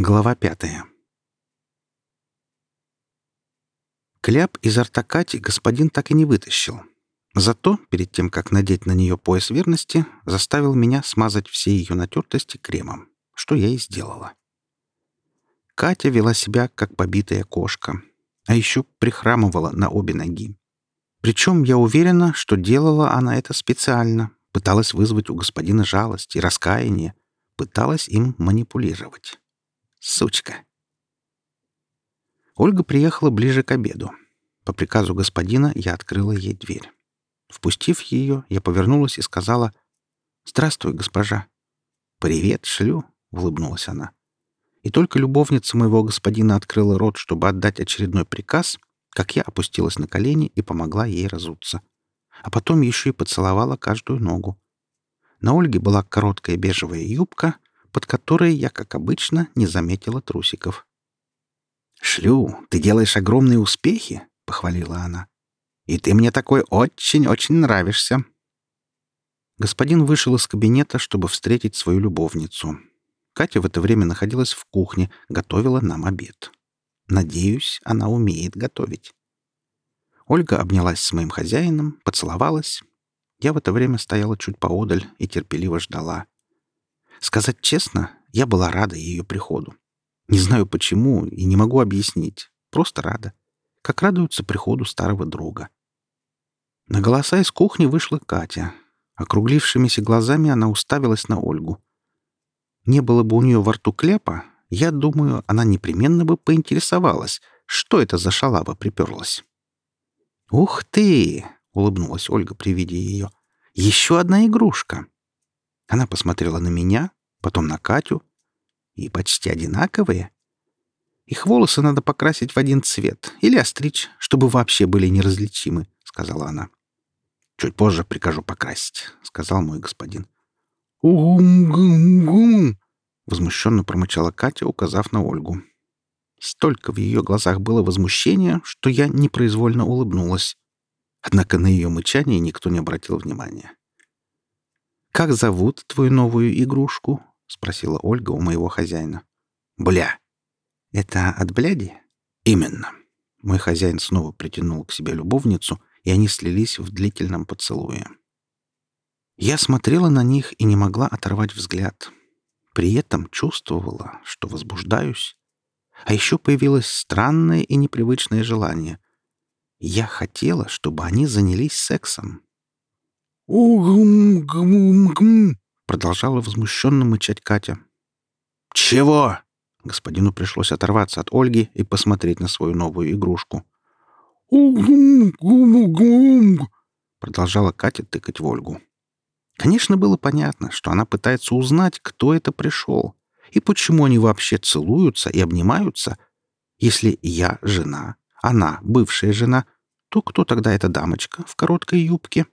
Глава пятая. Кляп из рта Кати господин так и не вытащил. Зато, перед тем, как надеть на нее пояс верности, заставил меня смазать все ее натертости кремом, что я и сделала. Катя вела себя, как побитая кошка, а еще прихрамывала на обе ноги. Причем я уверена, что делала она это специально, пыталась вызвать у господина жалость и раскаяние, пыталась им манипулировать. Сучка. Ольга приехала ближе к обеду. По приказу господина я открыла ей дверь. Впустив ее, я повернулась и сказала «Здравствуй, госпожа». «Привет, шлю», — улыбнулась она. И только любовница моего господина открыла рот, чтобы отдать очередной приказ, как я опустилась на колени и помогла ей разуться. А потом еще и поцеловала каждую ногу. На Ольге была короткая бежевая юбка, под которой я, как обычно, не заметила трусиков. «Шлю, ты делаешь огромные успехи», — похвалила она. «И ты мне такой очень-очень нравишься». Господин вышел из кабинета, чтобы встретить свою любовницу. Катя в это время находилась в кухне, готовила нам обед. Надеюсь, она умеет готовить. Ольга обнялась с моим хозяином, поцеловалась. Я в это время стояла чуть поодаль и терпеливо ждала. Сказать честно, я была рада ее приходу. Не знаю почему и не могу объяснить. Просто рада. Как радуются приходу старого друга. На голоса из кухни вышла Катя. Округлившимися глазами она уставилась на Ольгу. Не было бы у нее во рту клепа, я думаю, она непременно бы поинтересовалась, что это за шалава приперлась. «Ух ты!» — улыбнулась Ольга при виде ее. «Еще одна игрушка!» Она посмотрела на меня, потом на Катю. И почти одинаковые. Их волосы надо покрасить в один цвет или остричь, чтобы вообще были неразличимы, — сказала она. «Чуть позже прикажу покрасить», — сказал мой господин. «Угум-гум-гум!» — возмущенно промычала Катя, указав на Ольгу. Столько в ее глазах было возмущения, что я непроизвольно улыбнулась. Однако на ее мычание никто не обратил внимания. «Как зовут твою новую игрушку?» — спросила Ольга у моего хозяина. «Бля». «Это от бляди?» «Именно». Мой хозяин снова притянул к себе любовницу, и они слились в длительном поцелуе. Я смотрела на них и не могла оторвать взгляд. При этом чувствовала, что возбуждаюсь. А еще появилось странное и непривычное желание. Я хотела, чтобы они занялись сексом. «Угум-гум-гум!» — продолжала возмущенно мычать Катя. «Чего?» Господину пришлось оторваться от Ольги и посмотреть на свою новую игрушку. «Угум-гум-гум!» — продолжала Катя тыкать в Ольгу. Конечно, было понятно, что она пытается узнать, кто это пришел, и почему они вообще целуются и обнимаются. Если я жена, она бывшая жена, то кто тогда эта дамочка в короткой юбке?»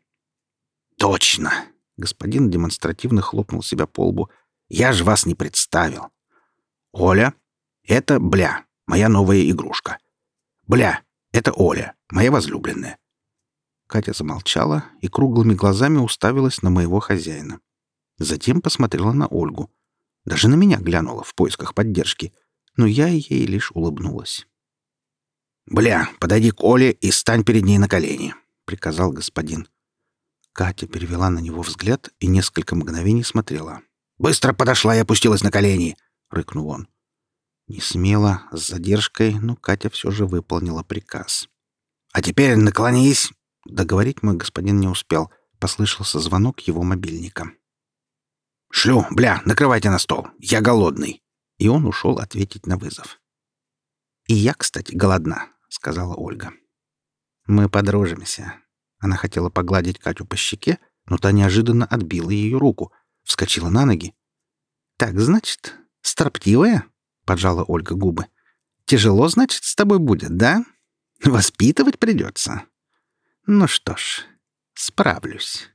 «Точно!» — господин демонстративно хлопнул себя по лбу. «Я же вас не представил!» «Оля, это Бля, моя новая игрушка. Бля, это Оля, моя возлюбленная». Катя замолчала и круглыми глазами уставилась на моего хозяина. Затем посмотрела на Ольгу. Даже на меня глянула в поисках поддержки, но я ей лишь улыбнулась. «Бля, подойди к Оле и стань перед ней на колени», — приказал господин. Катя перевела на него взгляд и несколько мгновений смотрела. «Быстро подошла и опустилась на колени!» — рыкнул он. Не смело, с задержкой, но Катя все же выполнила приказ. «А теперь наклонись!» Договорить мой господин не успел. Послышался звонок его мобильника. «Шлю, бля, накрывайте на стол. Я голодный!» И он ушел ответить на вызов. «И я, кстати, голодна», — сказала Ольга. «Мы подружимся», она хотела погладить Катю по щеке, но та неожиданно отбила ее руку, вскочила на ноги. «Так, значит, строптивая?» — поджала Ольга губы. «Тяжело, значит, с тобой будет, да? Воспитывать придется. Ну что ж, справлюсь».